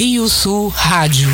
Rio Sul Rádio.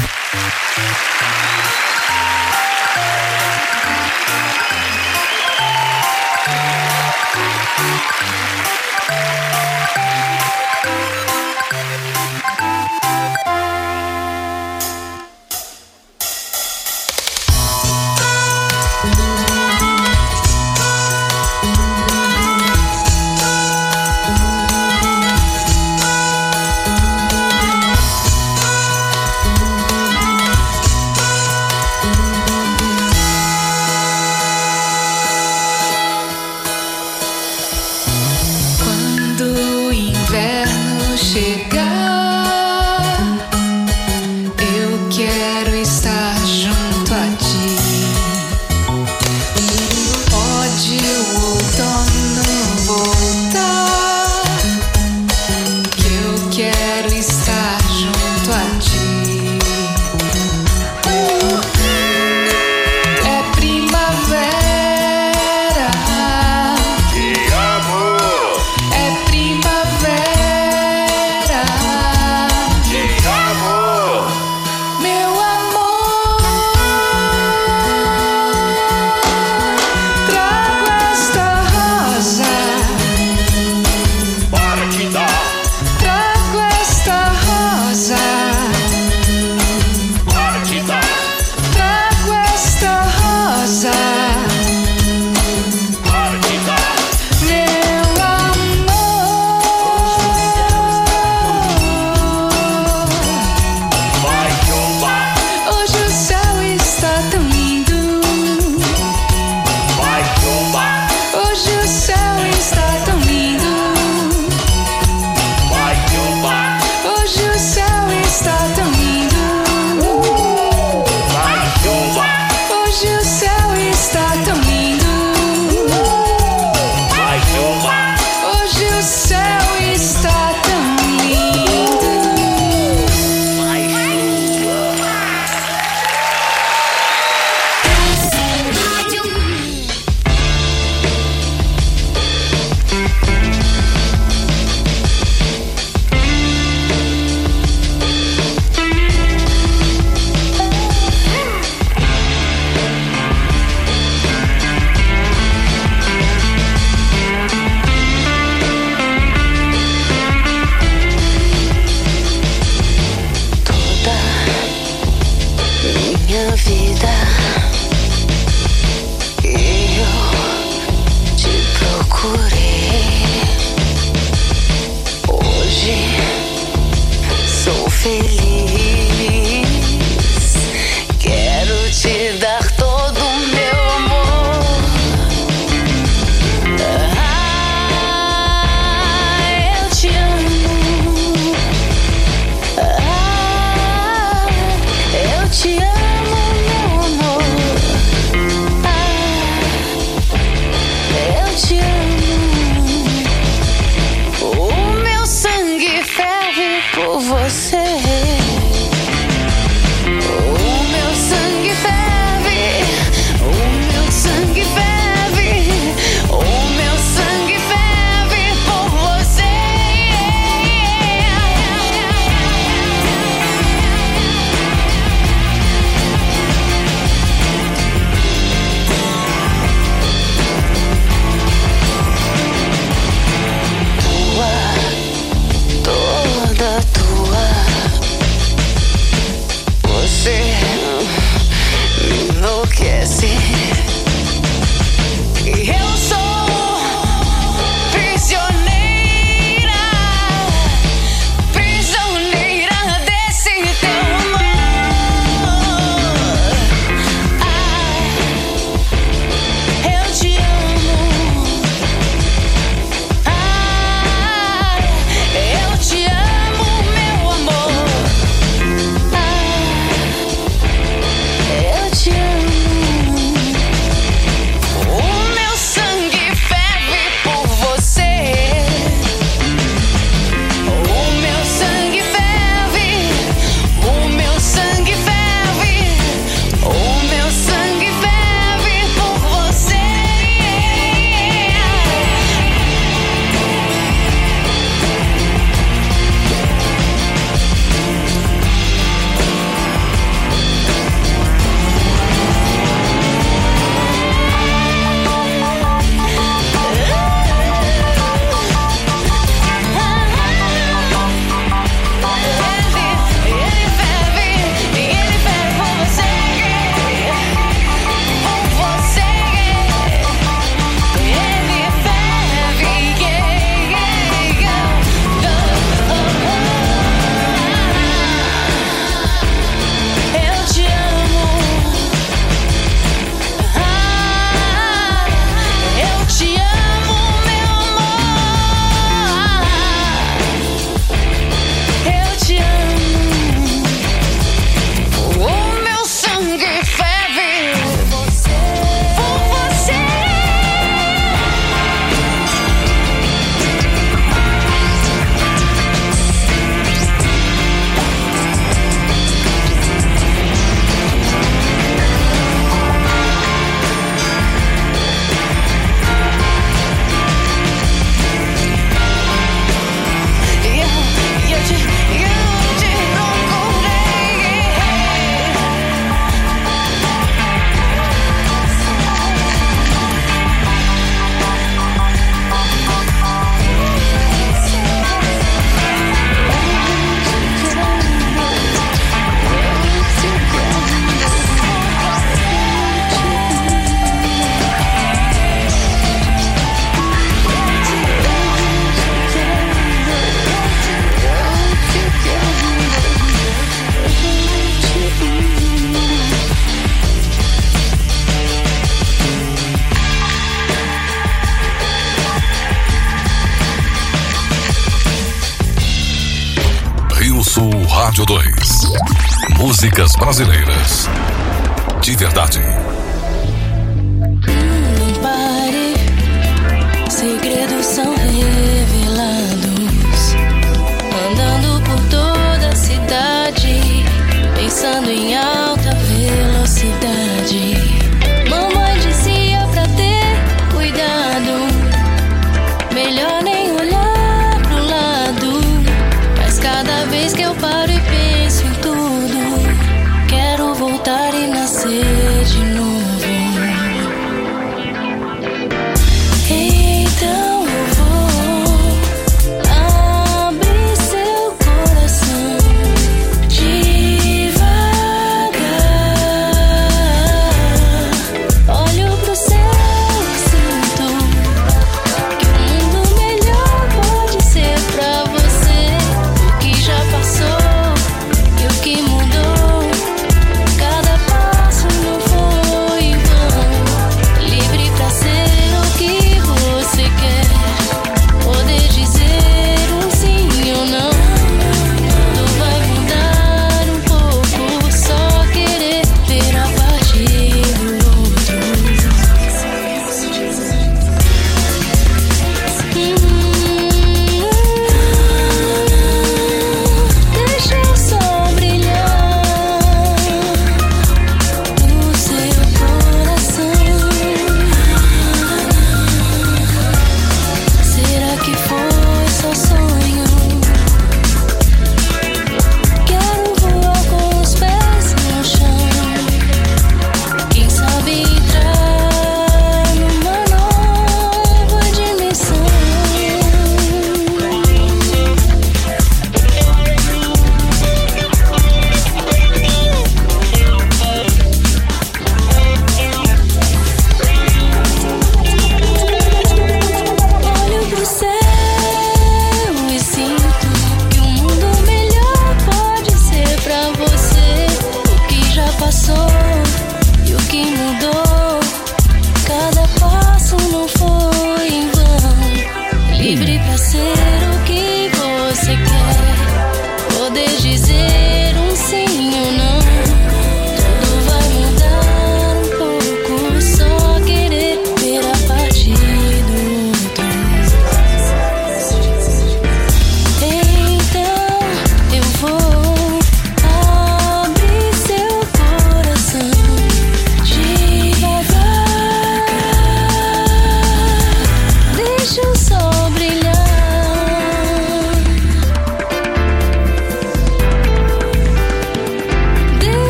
brasileiro.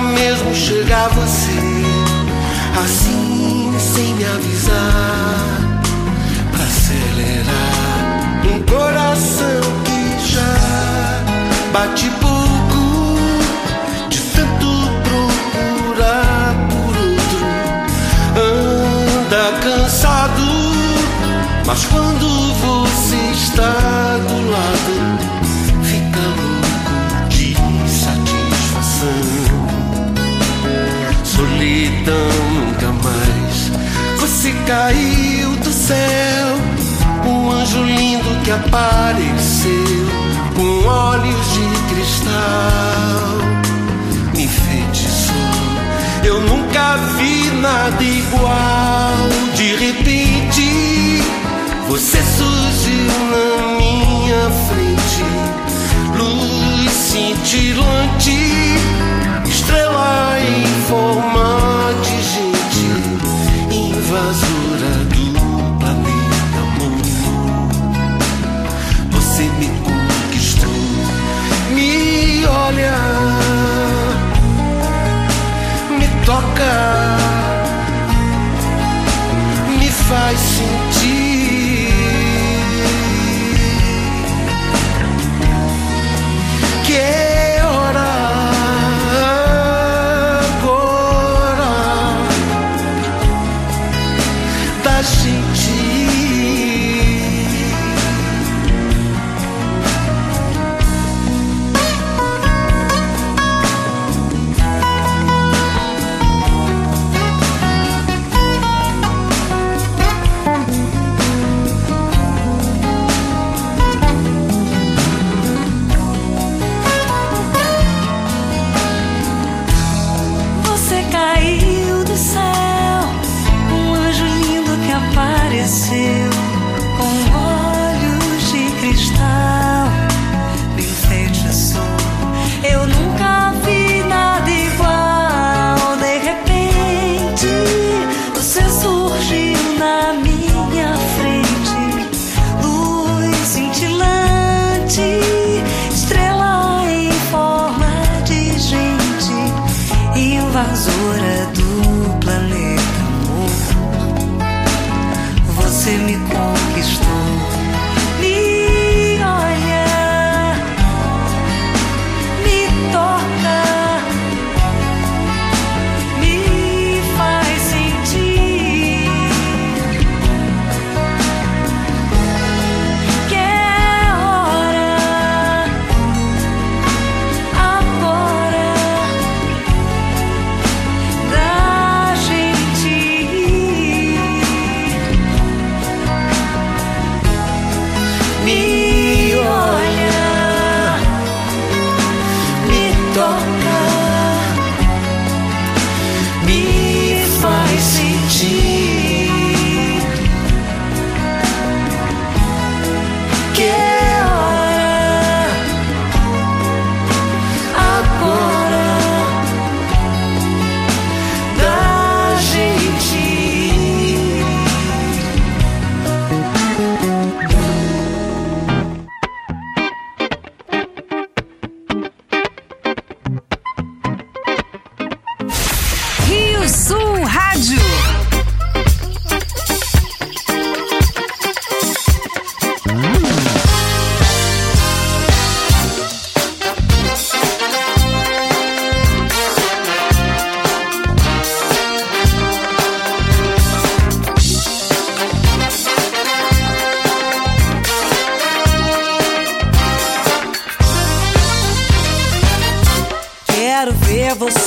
mesmo chegar você assim, sem me avisar. Pra acelerar um coração que já bate pouco de tanto procurar por outro. Anda cansado, mas quando você está. Caiu do céu, um anjo lindo que apareceu com olhos de cristal. Me enfeitiçou. Eu nunca vi nada igual. De repente, você surgiu na minha frente. Luz cintilante, estrela em forma de gente, invasora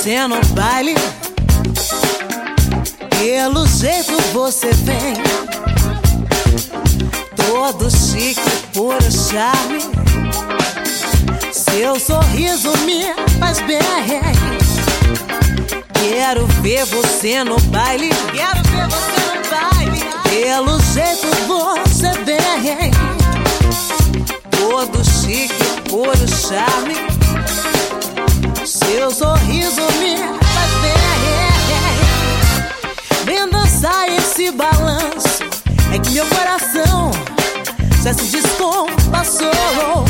você no baile. Pelo jeito você vem. Todo chique, puro charme. Seu sorriso me faz bem. Quero ver você no baile. Quero ver você no baile. Pelo jeito você vem. Todo chique, puro charme. Seu sorriso me faz bem. Vem dançar esse balanço. É que meu coração já se descompassou.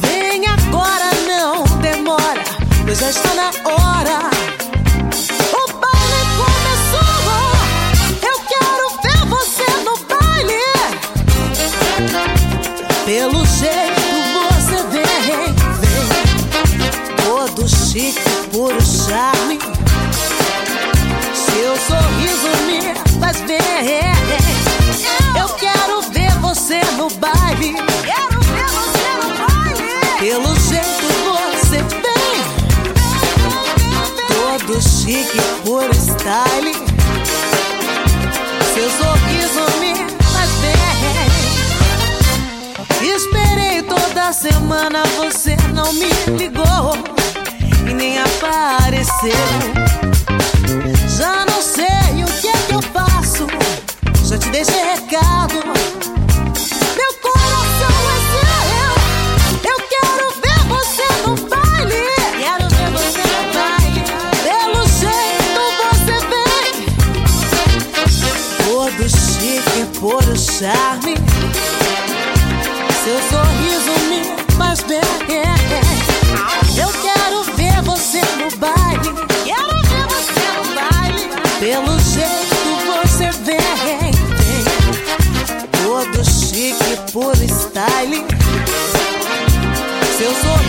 Vem agora, não demora, pois já está na hora. O baile começou. Eu quero ver você no baile. Pelo jeito chique por charme. Seu sorriso me faz ver. Eu quero ver você no baile. Quero ver você no baile. Pelo jeito você vem. Todo chique por style. Seu sorriso me faz ver. Esperei toda semana, você não me ligou nem apareceu. Já não sei o que é que eu faço. Já te deixei recado. Meu coração é seu. Eu quero ver você no baile. Quero ver você no baile. Pelo jeito você vem. Todo chique por o charme. chique, puro style. Se eu sou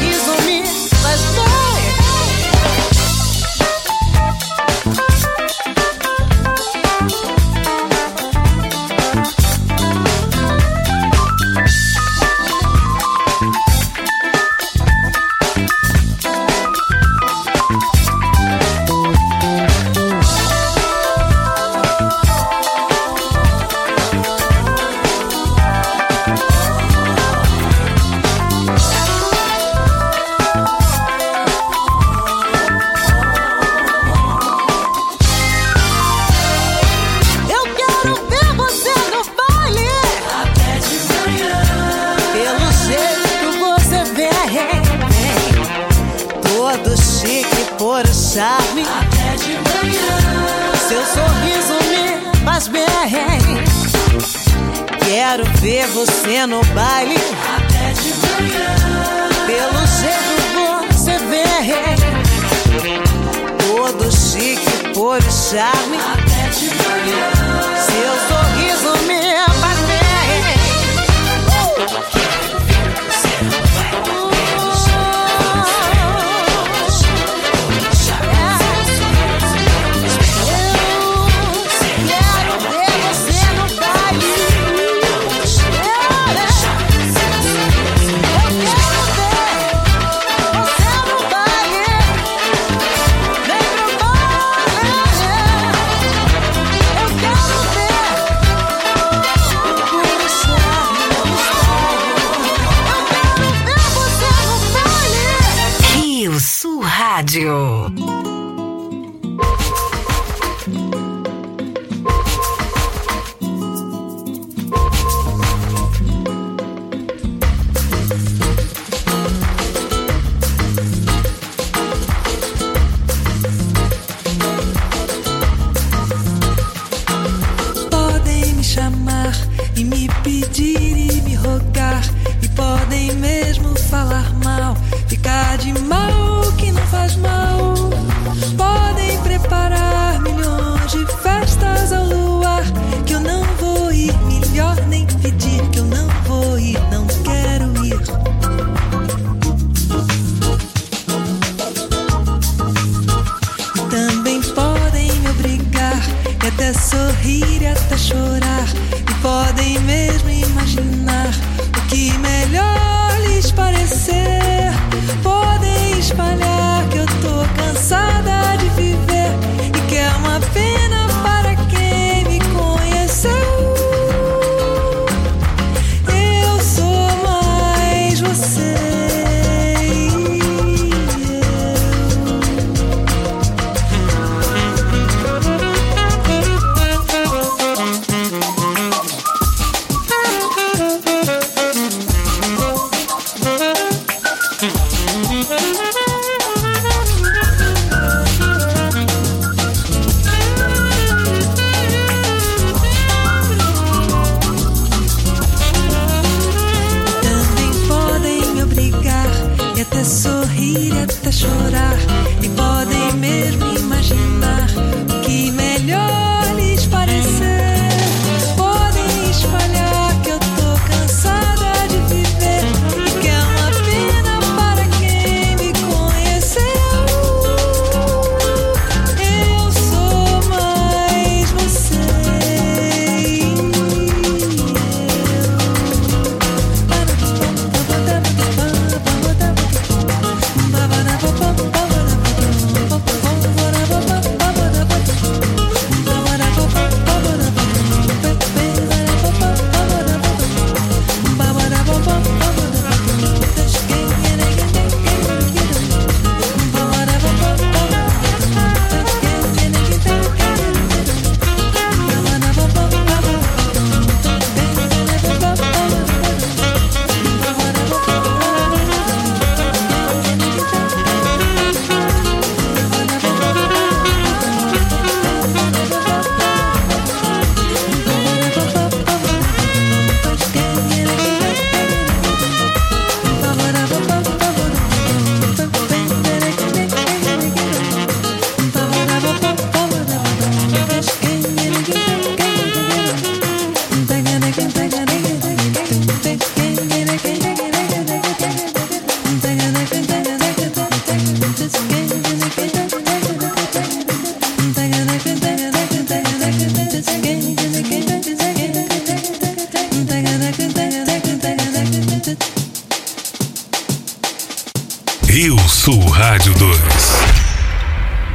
Sul Rádio 2.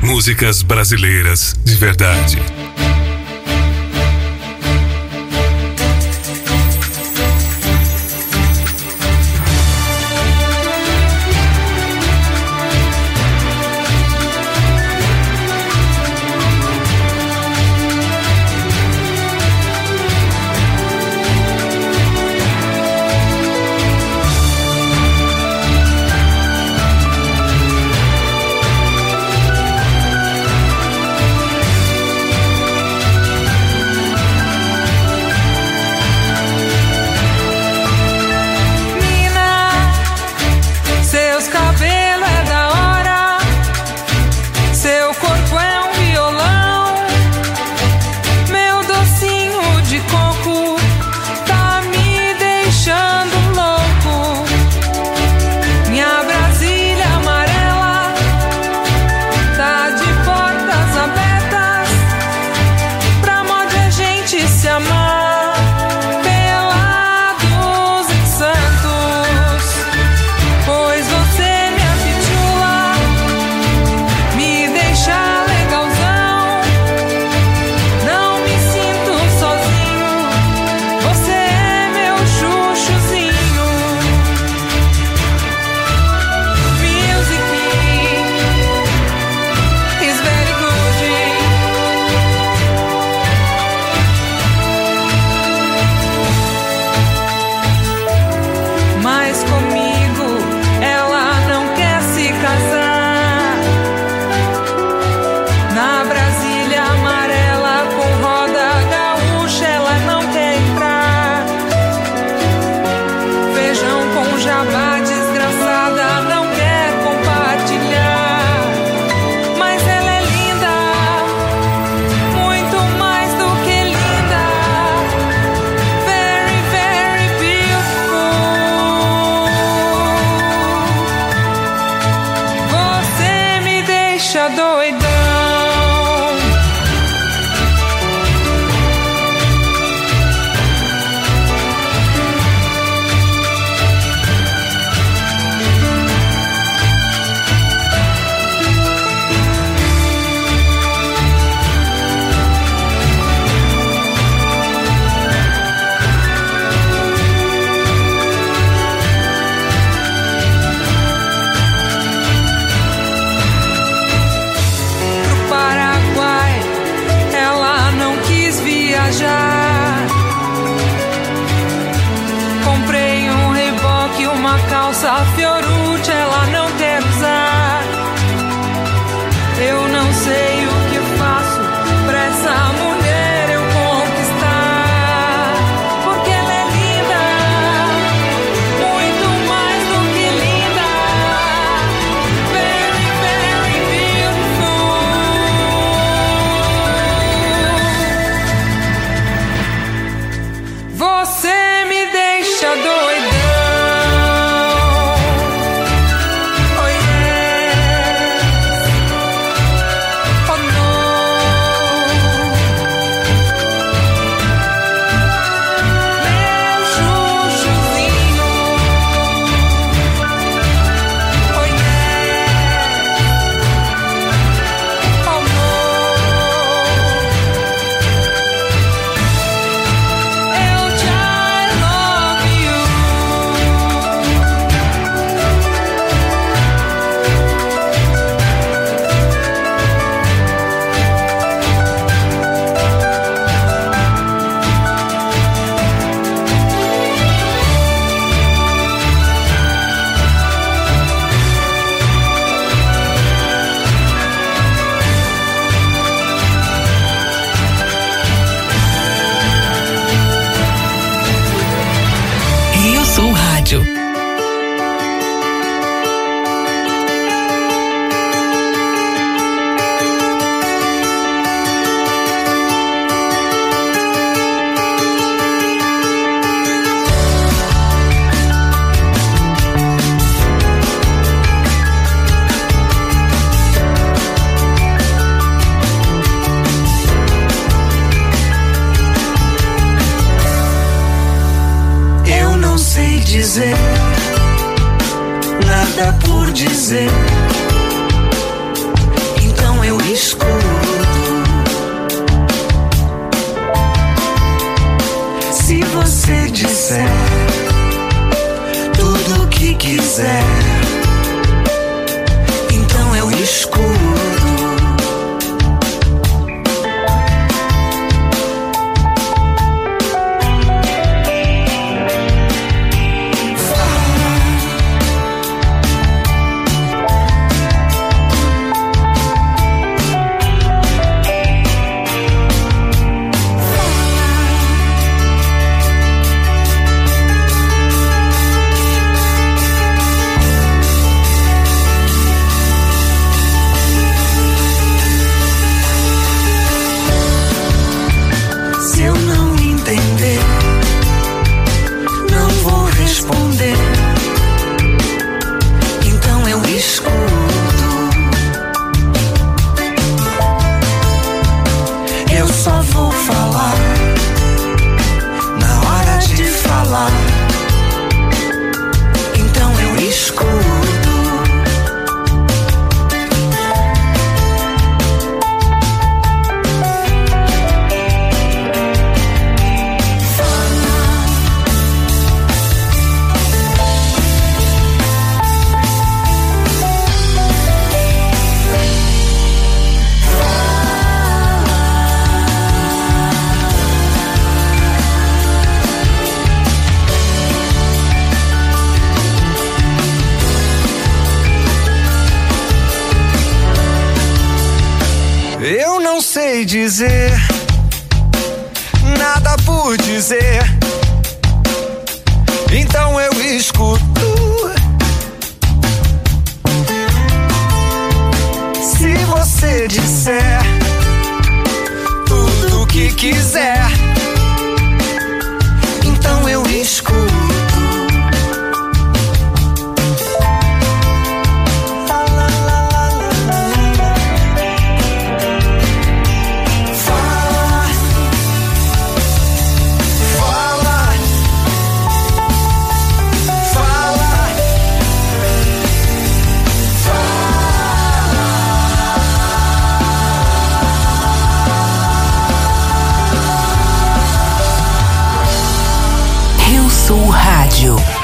Músicas brasileiras de verdade. Sul Rádio.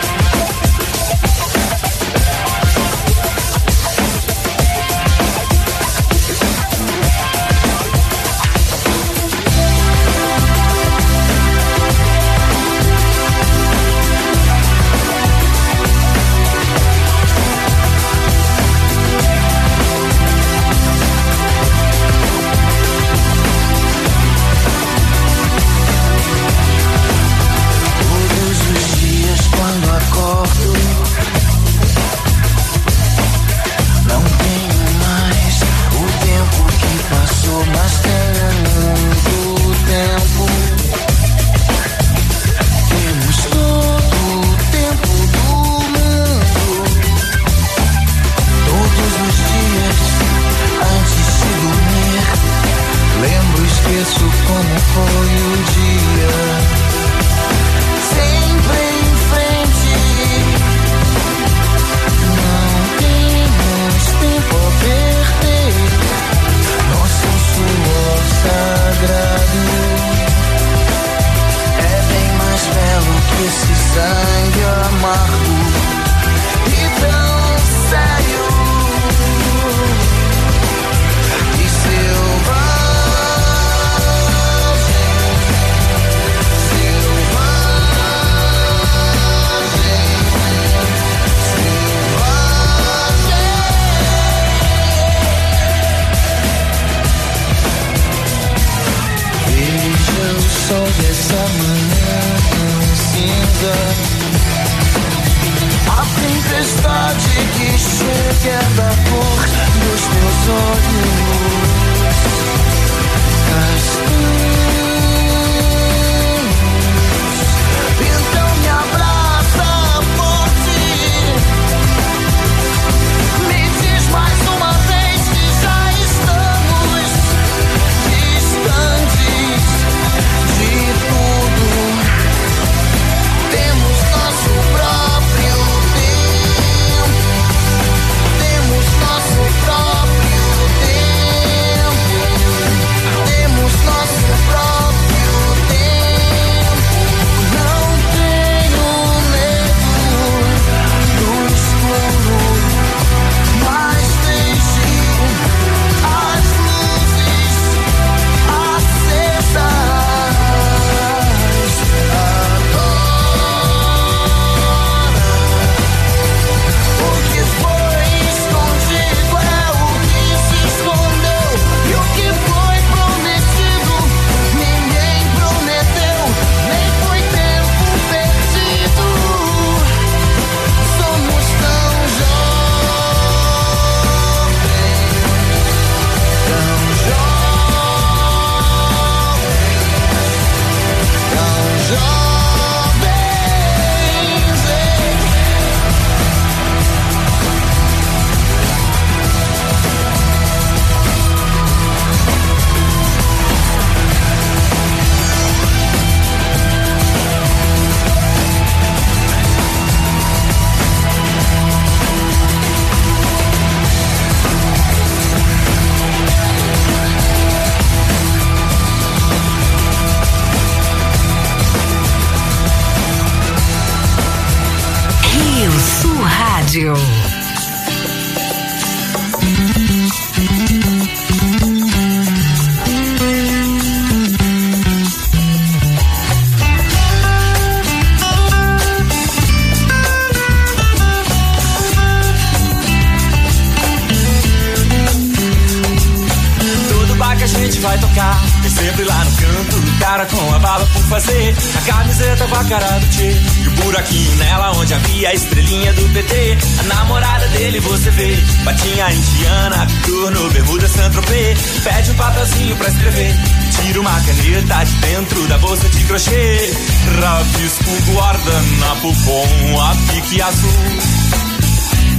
Cara com a bala por fazer. A camiseta com a cara do Tchê. E o buraquinho nela onde havia a estrelinha do PT A namorada dele você vê. Batinha indiana, turno, bermuda Saint-Tropez. Pede um papelzinho pra escrever. Tira uma caneta de dentro da bolsa de crochê. Rabisco guardanapo com a pique azul.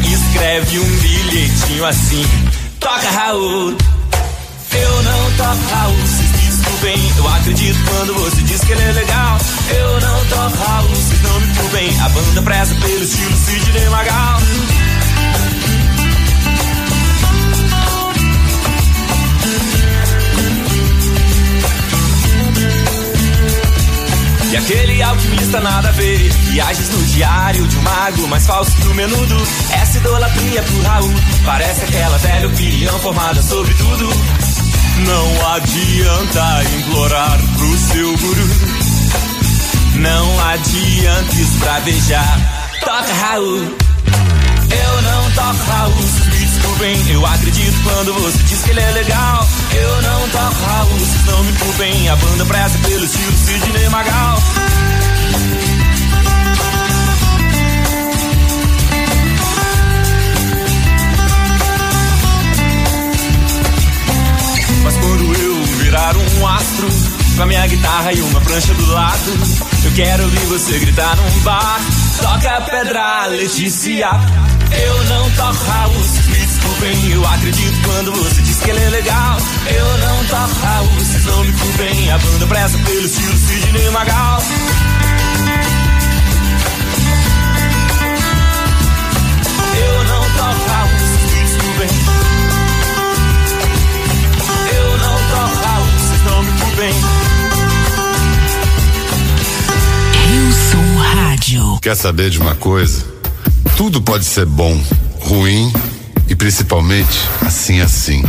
Escreve um bilhetinho assim. Toca Raul. Eu não toco Raul, desculpem. Eu acredito quando você diz que ele é legal. Eu não toco Raul, vocês não me culpem. A banda preza pelo estilo Sidney Magal. E aquele alquimista nada a ver Viagens no diário de um mago Mais falso que o menudo Essa idolatria pro Raul Parece aquela velha opinião formada sobre tudo Não adianta implorar pro seu guru Não adianta esbravejar Toca Raul eu não toco Raul, me desculpem. Eu acredito quando você diz que ele é legal. Eu não toco Raul, não me culpem. A banda presta pelo estilo Sidney Magal. Virar um astro, com a minha guitarra e uma prancha do lado, eu quero ouvir você gritar num bar. Toca pedra, Letícia. Eu não toco vocês me desculpem. Eu acredito quando você diz que ele é legal. Eu não toco vocês não me culpem. A banda presta pelo estilo Sidney Magal. Eu não toco vocês me desculpem. Me culpem. Rio Rádio. Quer saber de uma coisa? Tudo pode ser bom, ruim e principalmente assim assim.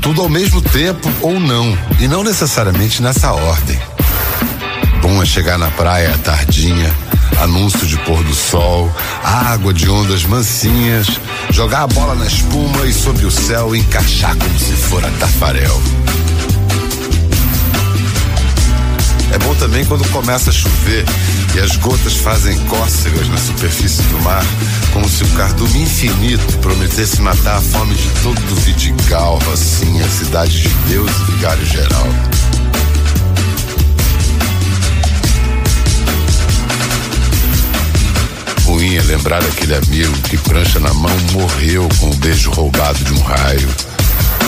Tudo ao mesmo tempo ou não, e não necessariamente nessa ordem. Bom é chegar na praia à tardinha, anúncio de pôr do sol, água de ondas mansinhas, jogar a bola na espuma e sob o céu encaixar como se fora tafarel. É bom também quando começa a chover e as gotas fazem cócegas na superfície do mar, como se o cardume infinito prometesse matar a fome de todo o Vidigal, Rocinha, Cidade de Deus e Vigário Geral. Ruim é lembrar aquele amigo que, prancha na mão, morreu com o beijo roubado de um raio.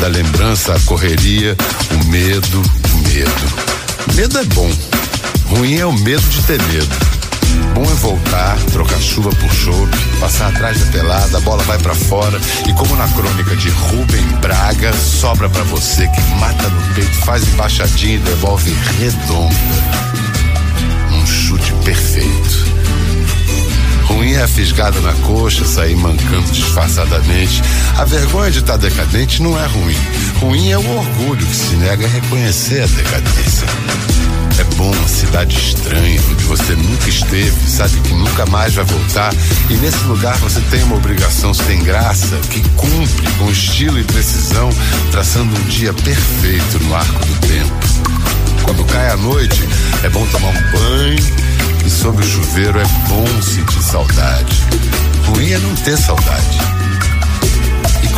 Da lembrança, a correria, o medo, o medo. Medo é bom. Ruim é o medo de ter medo. Bom é voltar, trocar chuva por chope, passar atrás da pelada, a bola vai pra fora e como na crônica de Rubem Braga, sobra pra você que mata no peito, faz embaixadinha e devolve redonda. Um chute perfeito. Ruim é a fisgada na coxa, sair mancando disfarçadamente. A vergonha de estar decadente não é ruim. Ruim é o orgulho que se nega a reconhecer a decadência. É bom uma cidade estranha, onde você nunca esteve, sabe que nunca mais vai voltar. E nesse lugar você tem uma obrigação sem graça, que cumpre com estilo e precisão, traçando um dia perfeito no arco do tempo. Quando cai a noite, é bom tomar um banho. E sob o chuveiro é bom sentir saudade. Ruim é não ter saudade.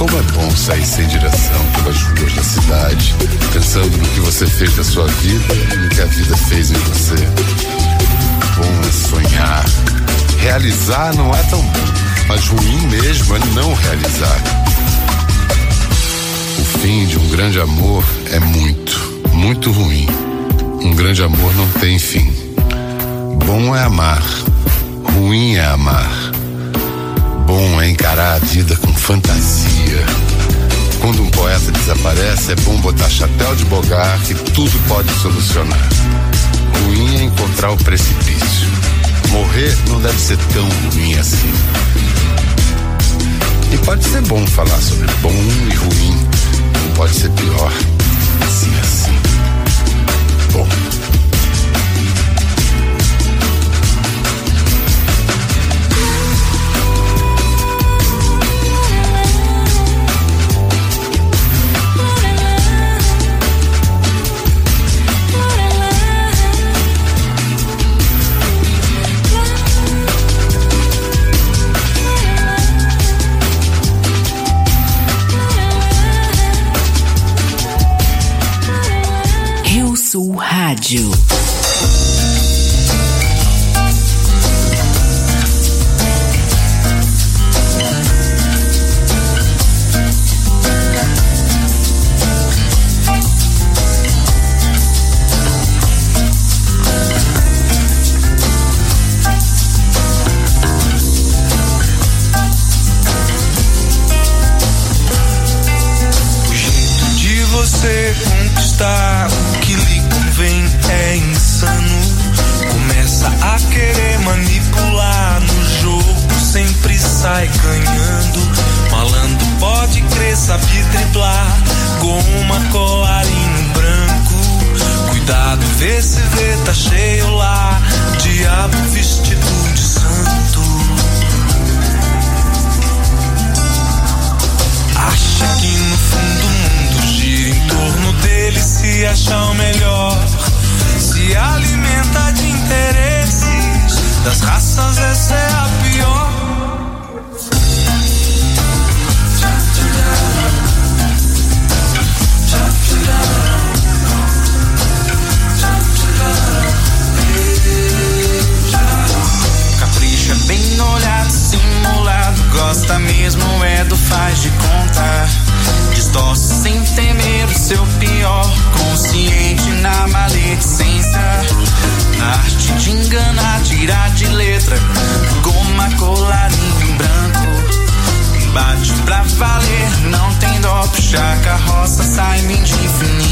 Como é bom sair sem direção pelas ruas da cidade, pensando no que você fez da sua vida e no que a vida fez em você. Bom é sonhar. Realizar não é tão bom, mas ruim mesmo é não realizar. O fim de um grande amor é muito, muito ruim. Um grande amor não tem fim. Bom é amar, ruim é amar bom é encarar a vida com fantasia. Quando um poeta desaparece, é bom botar chapéu de bogar que tudo pode solucionar. Ruim é encontrar o precipício. Morrer não deve ser tão ruim assim. E pode ser bom falar sobre bom e ruim, Não pode ser pior. assim. Rádio. ganhando. Malandro pode crer, sabe driblar. Goma, colarinho branco. Cuidado, vê se vê, tá cheio lá. Diabo vestido de santo. Acha que no fundo o mundo gira em torno dele, se achar o melhor. Se alimenta de interesses das raças, essa é a goma colarinho branco. Bate pra valer, não tem dó, puxa a carroça, sai de infinito.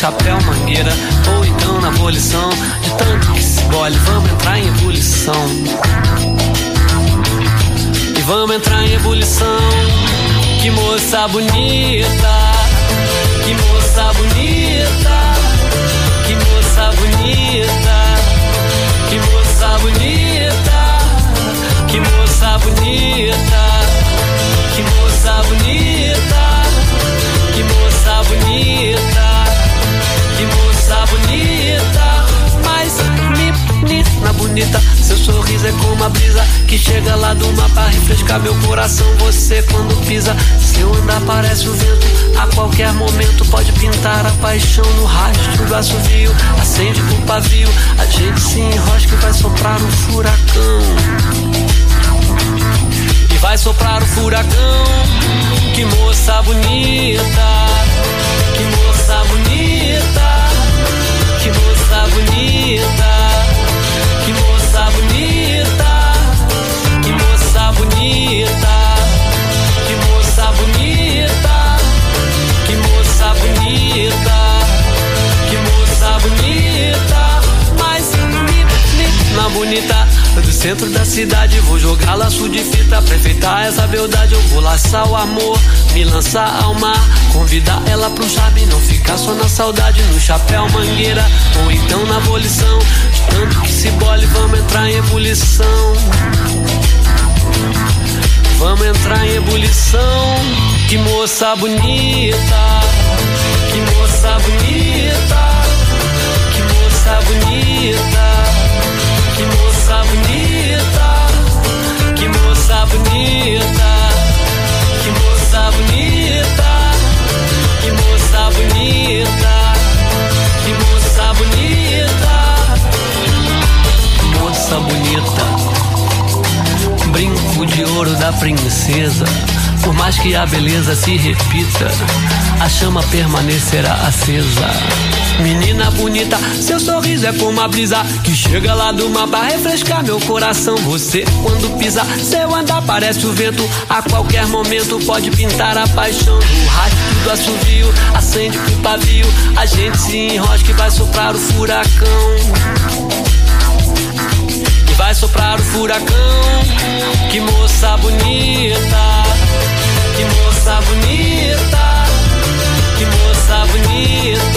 샵 meu coração. Você quando pisa, seu andar parece o vento. A qualquer momento pode pintar a paixão no rastro do assovio. Acende o pavio, a gente se enrosca e vai soprar um furacão. E vai soprar o furacão. Que moça bonita, que moça bonita, que moça bonita, bonita, que moça bonita, que moça bonita, que moça bonita, mas menina bonita do centro da cidade. Vou jogar laço de fita pra enfeitar essa beldade. Eu vou laçar o amor, me lançar ao mar. Convidar ela pro chave, não ficar só na saudade. No chapéu, mangueira, ou então na abolição. De tanto que se bole, vamos entrar em ebulição. Vamos entrar em ebulição. Que moça bonita, que moça bonita, que moça bonita. Que moça bonita, que moça bonita, da princesa. Por mais que a beleza se repita, a chama permanecerá acesa. Menina bonita, seu sorriso é como a brisa que chega lá do mar pra refrescar meu coração. Você, quando pisa, seu andar parece o vento. A qualquer momento pode pintar a paixão. No rastro do assovio, acende o pavio. A gente se enrosca e vai soprar o furacão. Vai soprar o furacão. Que moça bonita, que moça bonita, que moça bonita.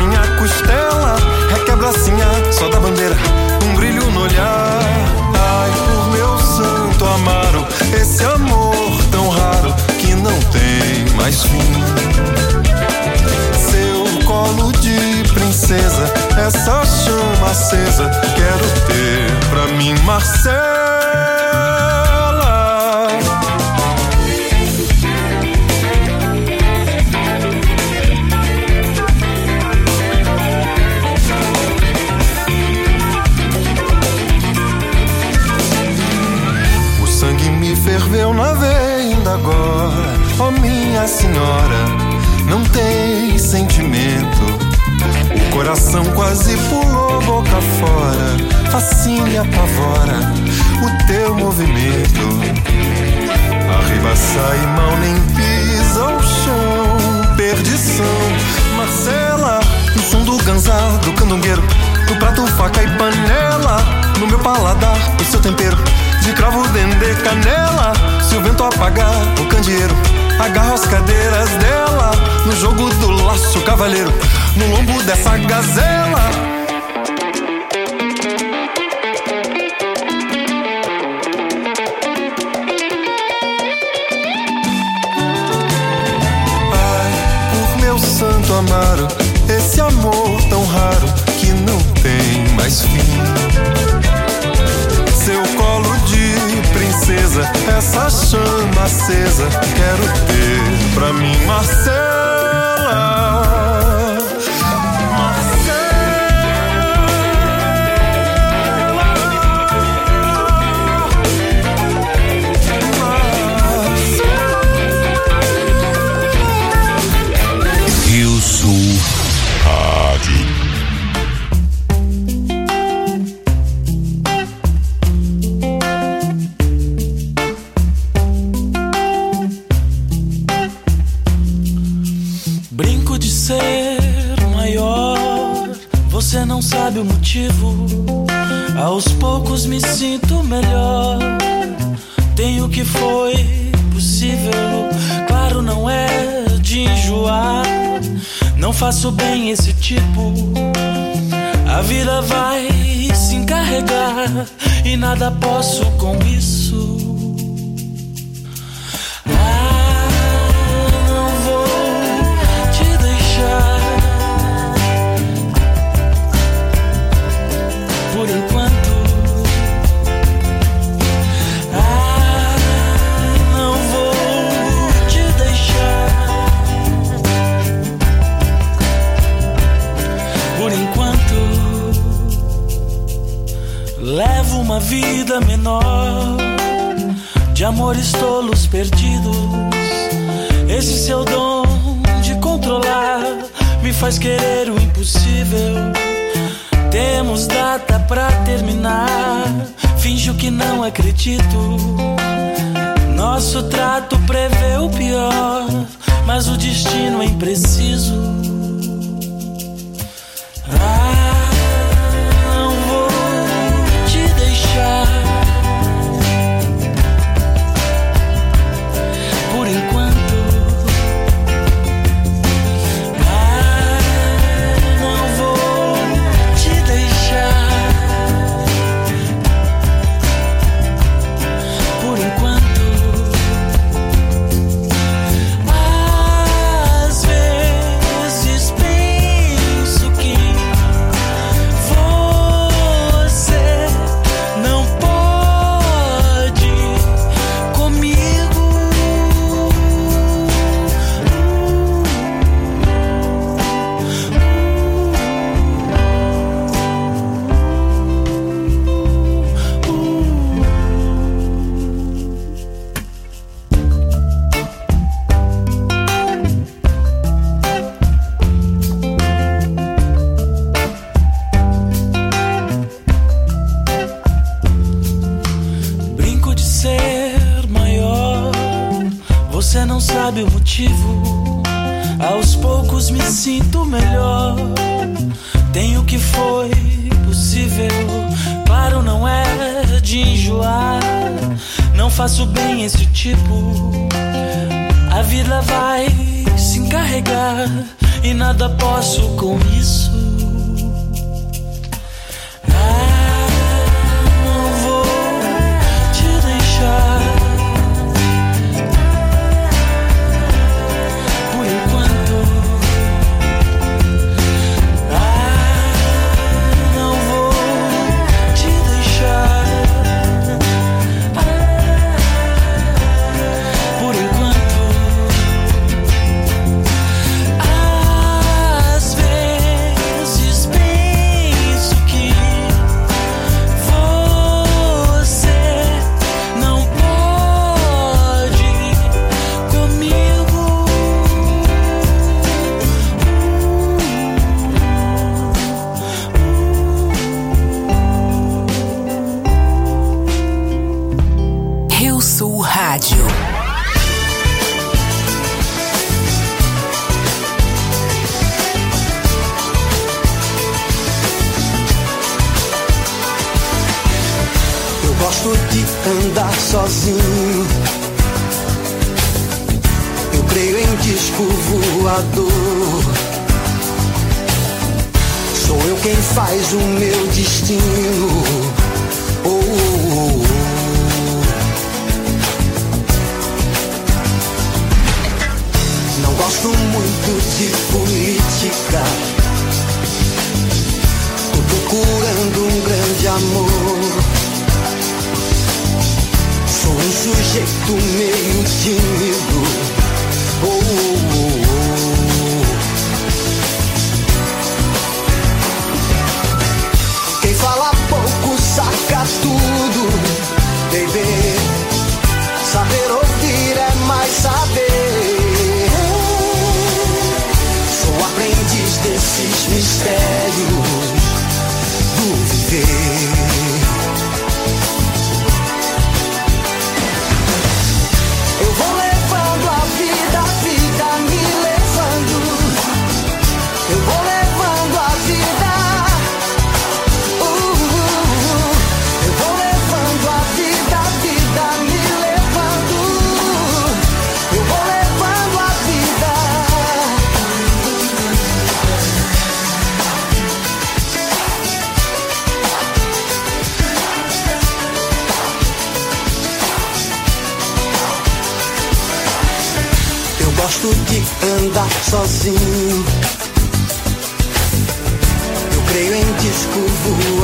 minha costela. É Requebra a assim, só da bandeira, um brilho no olhar. Ai, por meu santo amaro, esse amor tão raro que não tem mais fim. Seu colo de princesa, essa chama acesa, quero ter pra mim, Marcelo. ferveu na veia ainda agora. Oh, minha senhora, não tem sentimento. O coração quase pulou boca fora. Assim me apavora o teu movimento. Arriba, sai, mal nem pisa o chão. Perdição, Marcela. No som do ganzar, do candongueiro, do prato, faca e panela. No meu paladar, o seu tempero de cravo, dendê, canela. Se o vento apagar, o candeeiro agarro as cadeiras dela. No jogo do laço, cavaleiro, no lombo dessa gazela. Ai, por meu santo amaro. Essa chama acesa quero ter pra mim, Marcela. Nada posso com isso.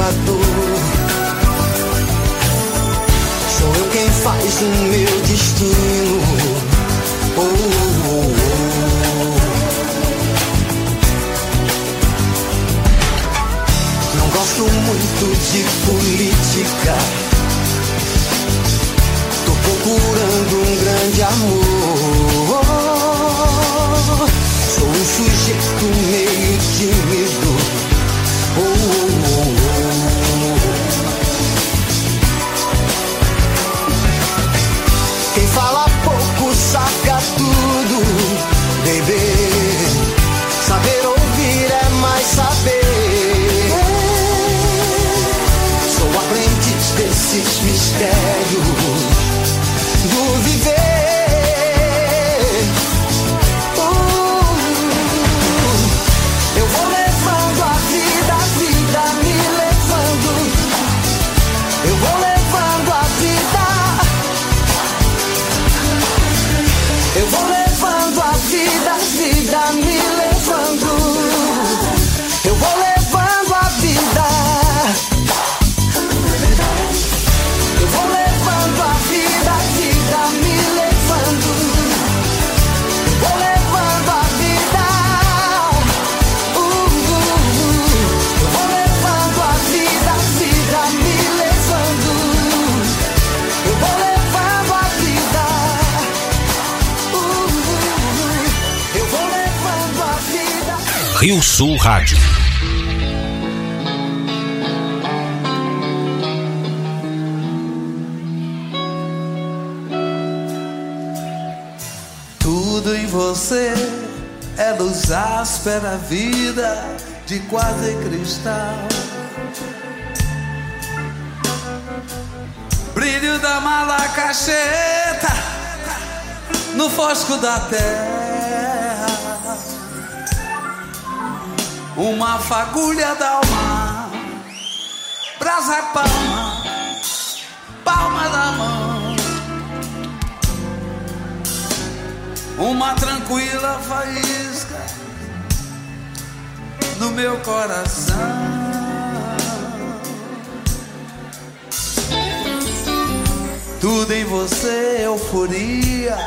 Sou eu quem faz o meu destino. Oh, oh, oh. Não gosto muito de política. Tô procurando um grande amor. Sou um sujeito meio tímido. Oh, oh, oh, Sul Rádio. Tudo em você é luz áspera, vida de quase cristal. Brilho da malacacheta no fosco da terra. Uma fagulha d'alma, brasa palma, palma da mão. Uma tranquila faísca no meu coração. Tudo em você, euforia,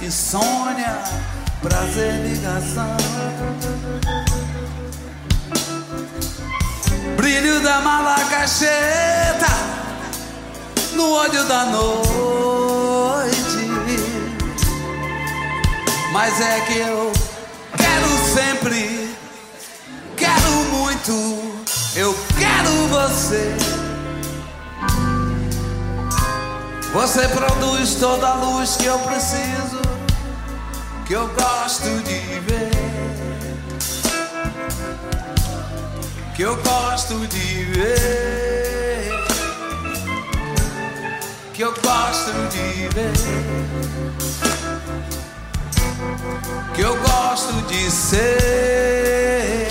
insônia, prazer, ligação. Brilho da malacacheta no olho da noite. Mas é que eu quero sempre, quero muito, eu quero você. Você produz toda a luz que eu preciso, que eu gosto de ver. Que eu gosto de ver. Que eu gosto de ver que eu gosto de ser,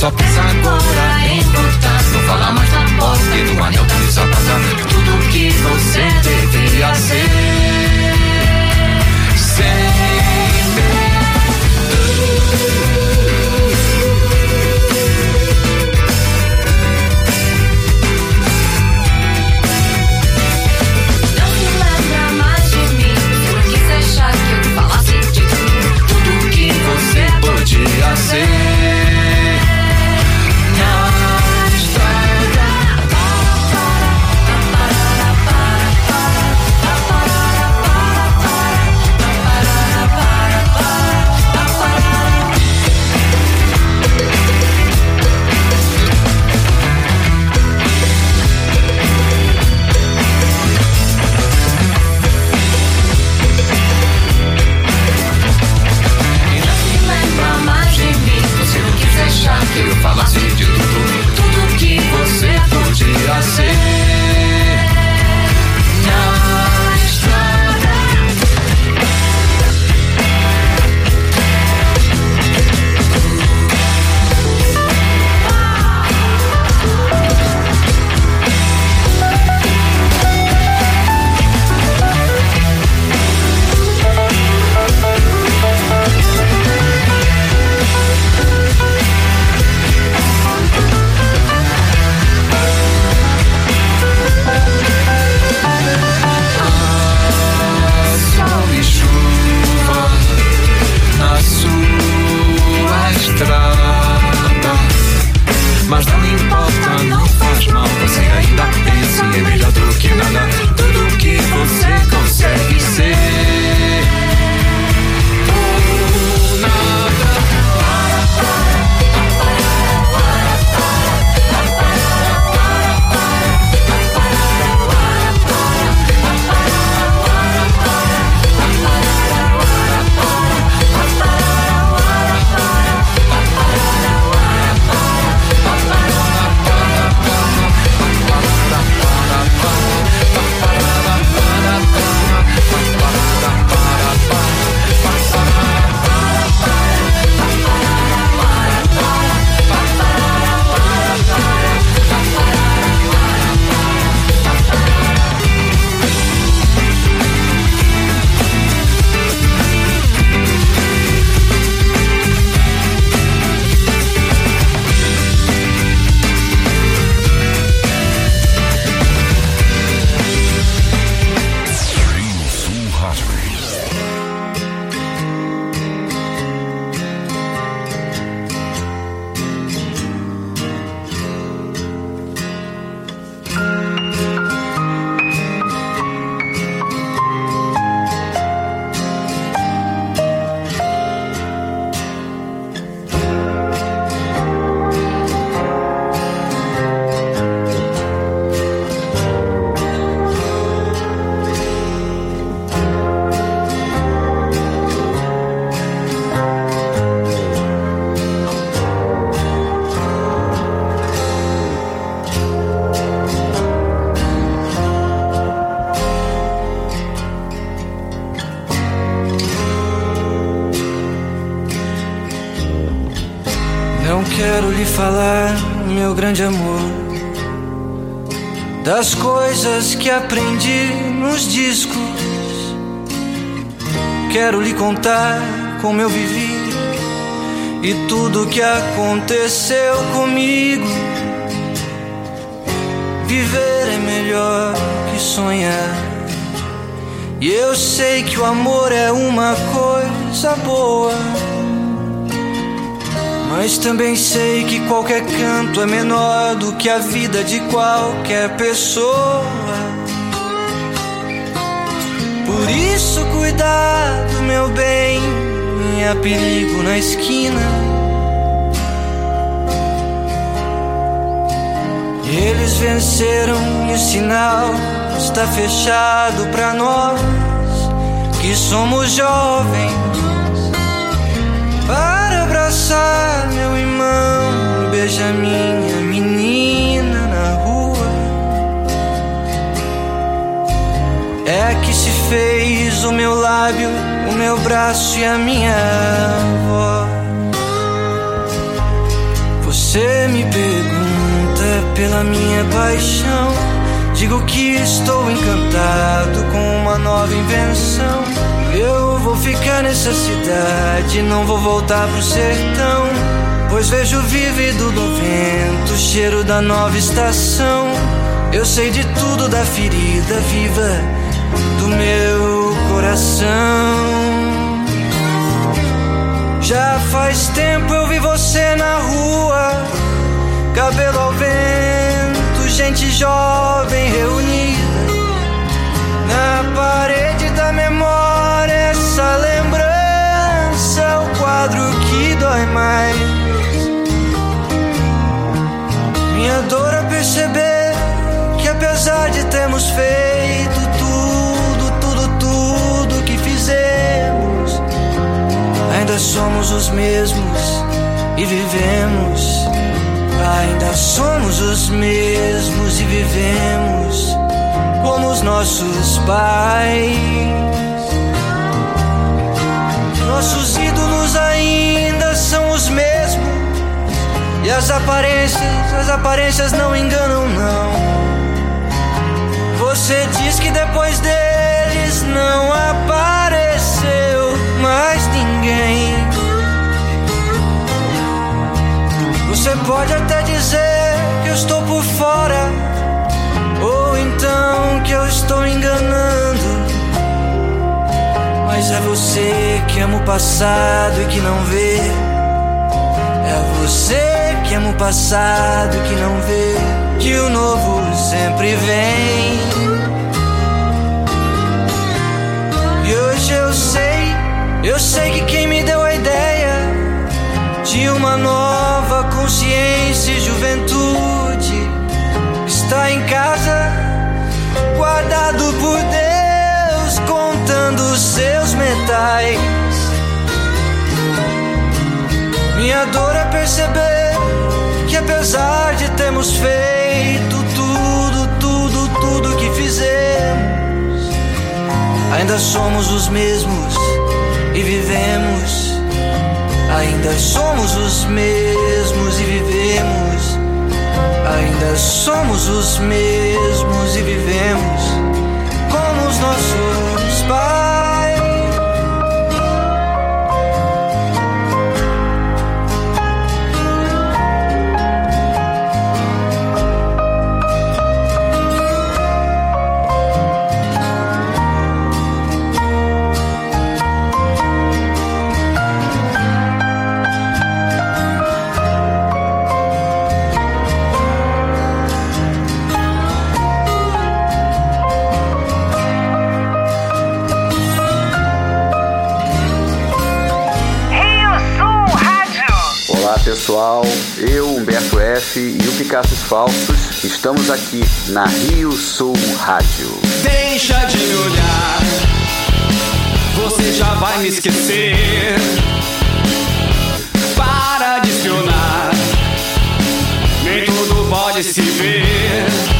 Só pensa agora em voltar. Não falar mais da morte, do anel, do desapagamento. Tudo que você deveria ser. Sempre. achar que eu falasse de tudo, tudo que você podia ser. Quero lhe contar como eu vivi e tudo que aconteceu comigo. Viver é melhor que sonhar. E eu sei que o amor é uma coisa boa. Mas também sei que qualquer canto é menor do que a vida de qualquer pessoa. Por isso, cuidado, meu bem, há perigo na esquina. Eles venceram e o sinal está fechado pra nós que somos jovens. Para abraçar meu irmão, beija minha menina na rua. É que se fez o meu lábio, o meu braço e a minha voz. Você me pergunta pela minha paixão. Digo que estou encantado com uma nova invenção. Eu vou ficar nessa cidade, não vou voltar pro sertão. Pois vejo o vívido do vento, o cheiro da nova estação. Eu sei de tudo da ferida viva do meu coração. Já faz tempo eu vi você na rua, cabelo ao vento, gente jovem reunida. Na parede da memória, essa lembrança é o quadro que dói mais. Minha dor é perceber que apesar de termos feito ainda somos os mesmos e vivemos. Ainda somos os mesmos e vivemos como os nossos pais. Nossos ídolos ainda são os mesmos. E as aparências, as aparências não enganam, não. Você diz que depois deles não apareceu mais ninguém. Você pode até dizer que eu estou por fora, ou então que eu estou enganando. Mas é você que ama o passado e que não vê. É você que ama o passado e que não vê que o novo sempre vem. E hoje eu sei, eu sei que quem me deu a ideia de uma nova consciência e juventude está em casa, guardado por Deus, contando seus metais. Minha dor é perceber que apesar de termos feito tudo, tudo, tudo que fizemos, ainda somos os mesmos e vivemos. Ainda somos os mesmos e vivemos. Ainda somos os mesmos e vivemos como os nossos pais. E Picassos Falsos estamos aqui na Rio Sul Rádio. Deixa de olhar, você já vai me esquecer. Para de espionar, nem tudo pode se ver.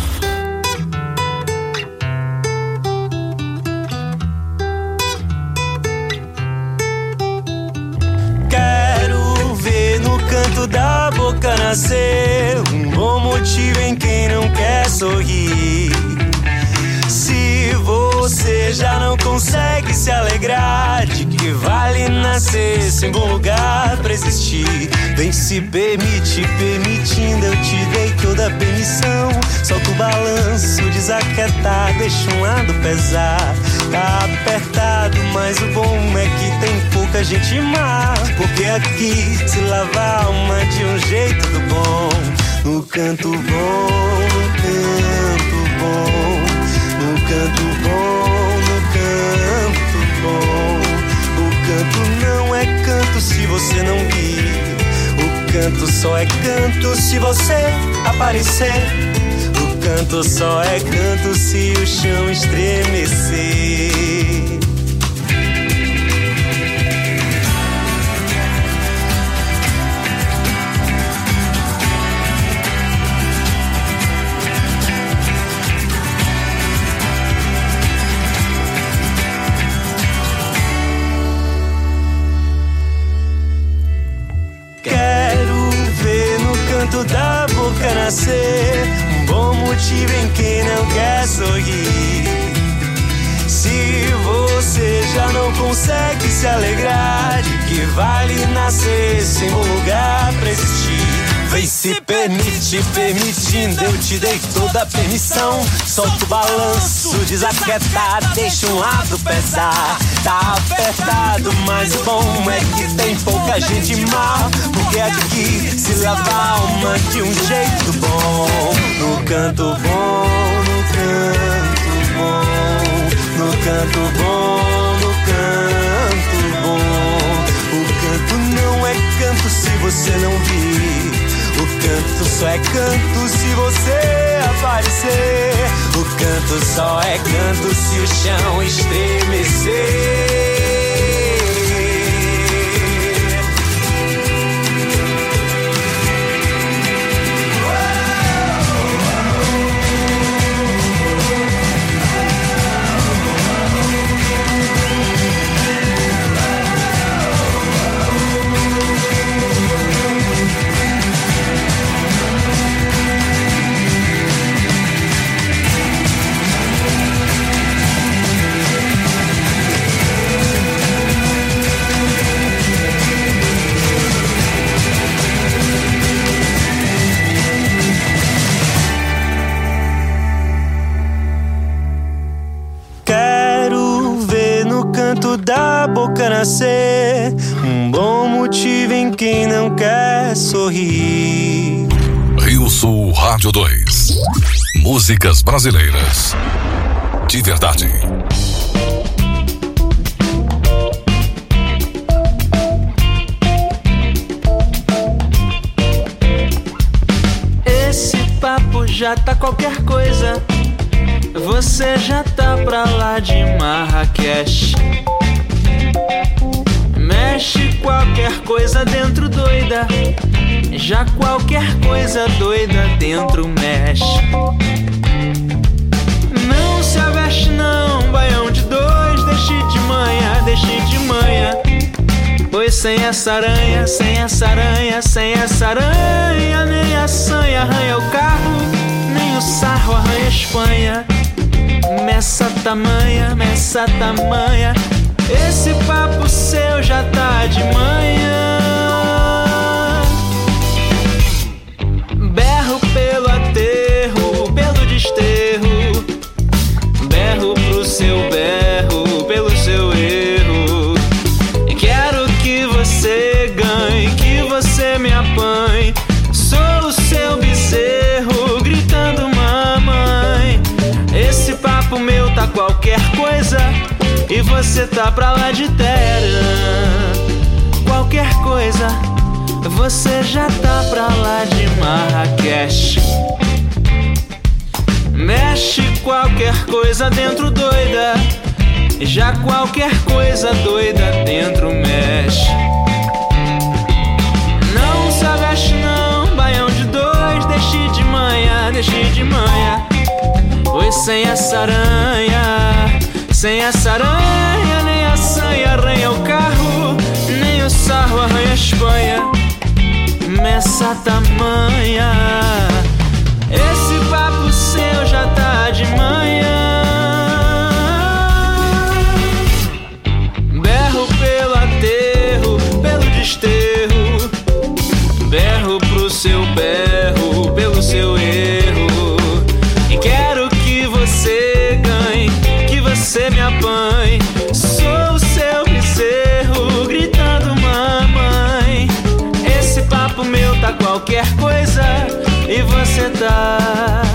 Tá apertado, mas o bom é que tem pouca gente má. Porque aqui se lavar uma de um jeito do bom. No canto bom, no canto bom, no canto bom, no canto bom. O canto não é canto se você não vir. O canto só é canto se você aparecer Canto só é canto se o chão estremecer. Quer sorrir. Se você já não consegue se alegrar, de que vale nascer sem um lugar pra existir? Vem se permite, permitindo, eu te dei toda a permissão. Solta o balanço, desaquieta, deixa um lado pesar. Tá apertado, mas bom é que tem pouca gente má. Porque é que se lava a alma de um jeito bom. No canto bom, no canto bom. No canto bom, no canto bom. O canto não é canto se você não vir. O canto só é canto se você aparecer. O canto só é canto se o chão estremecer. Brasileiras. De verdade. Esse papo já tá qualquer coisa. Você já tá pra lá de Marrakech. Mexe qualquer coisa dentro doida. Já qualquer coisa doida dentro mexe. Manhã, deixe de. Pois sem essa aranha, sem essa aranha, sem essa aranha, nem a sanha arranha o carro, nem o sarro arranha a Espanha. Meça tamanha, meça tamanha, esse papo seu já tá de manhã. Berro pelo aterro, pelo desterro, você tá pra lá de terra. Qualquer coisa, você já tá pra lá de Marrakech. Mexe qualquer coisa dentro doida. Já qualquer coisa doida dentro mexe. Não se aveste não, baião de dois, deixe de manhã, deixe de manhã. Pois sem essa aranha, sem essa aranha, nem a sanha arranha o carro, nem o sarro arranha a Espanha. Meça tamanha, esse papo seu já tá de manhã. qualquer coisa e você dá.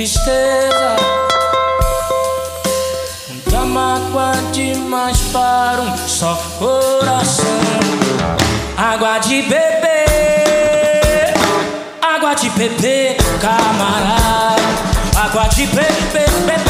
Tristeza. Muita mágoa demais para um só coração. Água de beber água de beber camarada. Água de beber beber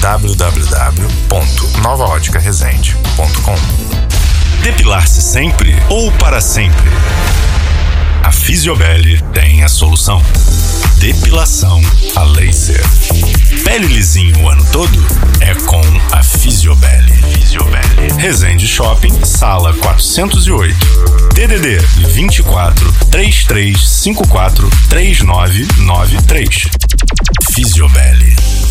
www.novaóticaresende.com Depilar-se sempre ou para sempre? A Fisiobel tem a solução. Depilação a laser. Pele lisinho o ano todo? É com a Fisiobel. Fisiobel. Resende Shopping, sala 408. DDD 24 3354 3993. Fisiobel.